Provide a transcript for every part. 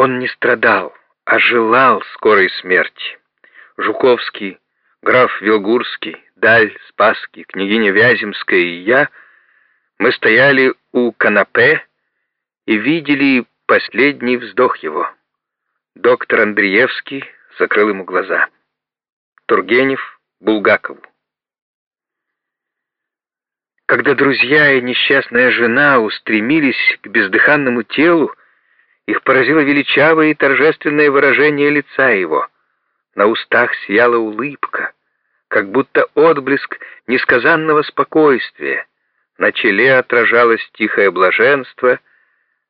Он не страдал, а желал скорой смерти. Жуковский, граф Вилгурский, Даль, Спасский, княгиня Вяземская и я, мы стояли у канапе и видели последний вздох его. Доктор Андреевский закрыл ему глаза. Тургенев Булгакову. Когда друзья и несчастная жена устремились к бездыханному телу, их поразило величавое и торжественное выражение лица его. На устах сияла улыбка, как будто отблеск несказанного спокойствия. На челе отражалось тихое блаженство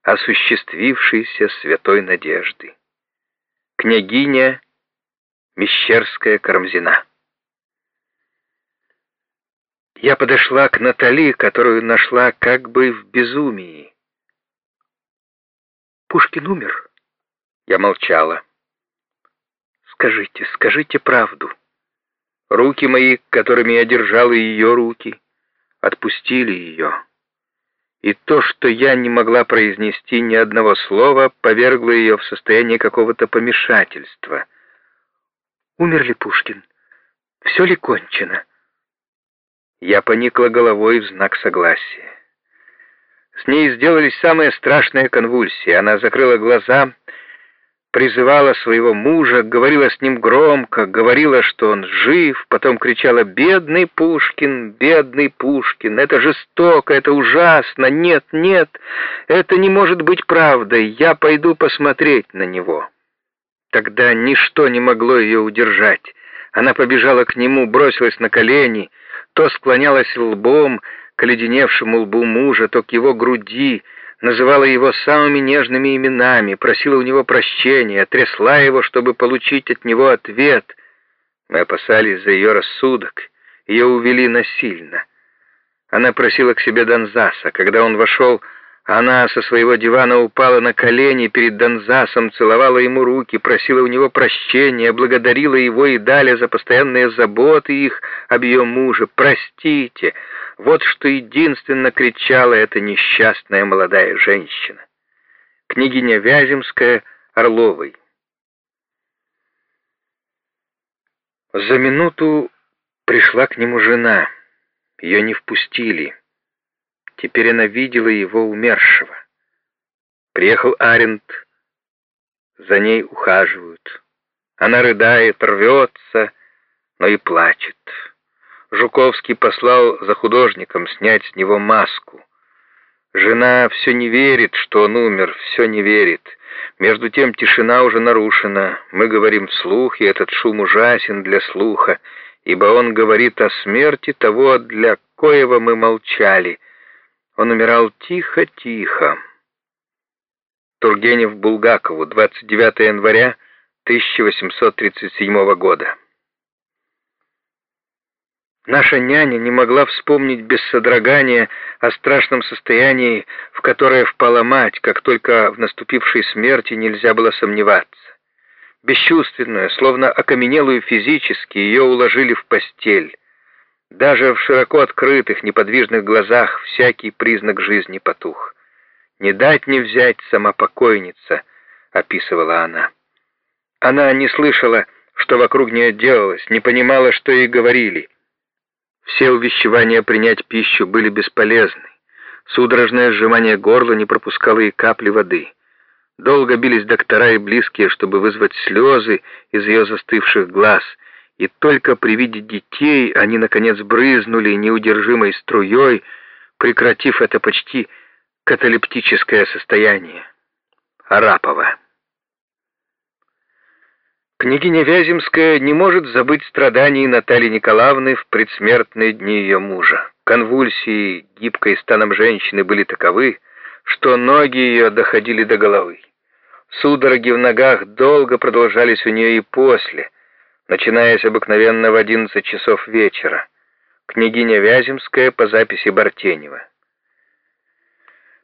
осуществившейся святой надежды. Княгиня Мещерская Карамзина Я подошла к Натали, которую нашла как бы в безумии. Пушкин умер. Я молчала. Скажите, скажите правду. Руки мои, которыми я держала ее руки, отпустили ее. И то, что я не могла произнести ни одного слова, повергло ее в состояние какого-то помешательства. Умер ли Пушкин? Все ли кончено? Я поникла головой в знак согласия. С ней сделались самые страшные конвульсии. Она закрыла глаза, призывала своего мужа, говорила с ним громко, говорила, что он жив, потом кричала «Бедный Пушкин, бедный Пушкин, это жестоко, это ужасно, нет, нет, это не может быть правдой, я пойду посмотреть на него». Тогда ничто не могло ее удержать. Она побежала к нему, бросилась на колени, то склонялась лбом, к оледеневшему лбу мужа, то к его груди, называла его самыми нежными именами, просила у него прощения, трясла его, чтобы получить от него ответ. Мы опасались за ее рассудок, ее увели насильно. Она просила к себе Донзаса. Когда он вошел, она со своего дивана упала на колени перед Донзасом, целовала ему руки, просила у него прощения, благодарила его и далее за постоянные заботы их об ее муже. «Простите!» Вот что единственно кричала эта несчастная молодая женщина. Княгиня Вяземская Орловой. За минуту пришла к нему жена. Ее не впустили. Теперь она видела его умершего. Приехал Аренд, за ней ухаживают. Она рыдает, рвется, но и плачет. Жуковский послал за художником снять с него маску. Жена все не верит, что он умер, все не верит. Между тем тишина уже нарушена. Мы говорим вслух, и этот шум ужасен для слуха, ибо он говорит о смерти того, для коего мы молчали — он умирал тихо-тихо. Тургенев Булгакову, 29 января 1837 года. Наша няня не могла вспомнить без содрогания о страшном состоянии, в которое впала мать, как только в наступившей смерти нельзя было сомневаться. Бесчувственную, словно окаменелую физически, ее уложили в постель. Даже в широко открытых, неподвижных глазах всякий признак жизни потух. «Не дать не взять сама покойница», — описывала она. Она не слышала, что вокруг нее делалось, не понимала, что ей говорили. Все увещевания принять пищу были бесполезны. Судорожное сжимание горла не пропускало и капли воды. Долго бились доктора и близкие, чтобы вызвать слезы из ее застывших глаз — и только при виде детей они, наконец, брызнули неудержимой струей, прекратив это почти каталептическое состояние. Арапова. Княгиня Вяземская не может забыть страданий Натальи Николаевны в предсмертные дни ее мужа. Конвульсии гибкой станом женщины были таковы, что ноги ее доходили до головы. Судороги в ногах долго продолжались у нее и после – начинаясь обыкновенно в 11 часов вечера. Княгиня Вяземская по записи Бартенева.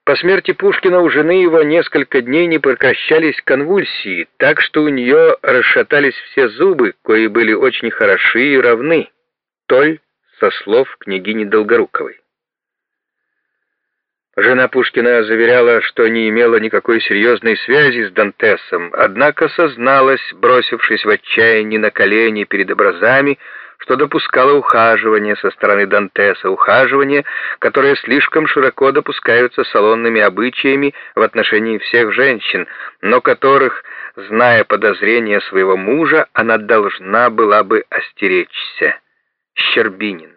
По смерти Пушкина у жены его несколько дней не прекращались конвульсии, так что у нее расшатались все зубы, кои были очень хороши и равны. Толь со слов княгини Долгоруковой. Жена Пушкина заверяла, что не имела никакой серьезной связи с Дантесом, однако созналась, бросившись в отчаянии на колени перед образами, что допускала ухаживание со стороны Дантеса, ухаживание, которое слишком широко допускаются салонными обычаями в отношении всех женщин, но которых, зная подозрения своего мужа, она должна была бы остеречься. Щербинин